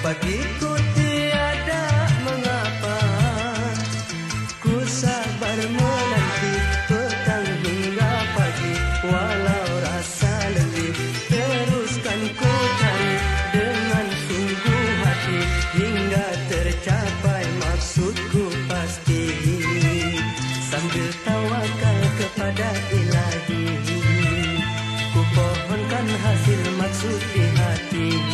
Bagiku tiada mengapa Ku sabar menanti petang hingga pagi Walau rasa letih Teruskan ku cari dengan sungguh hati Hingga tercapai maksudku pasti Sambil tawakal kepada ilahi Ku pohonkan hasil maksud di hati.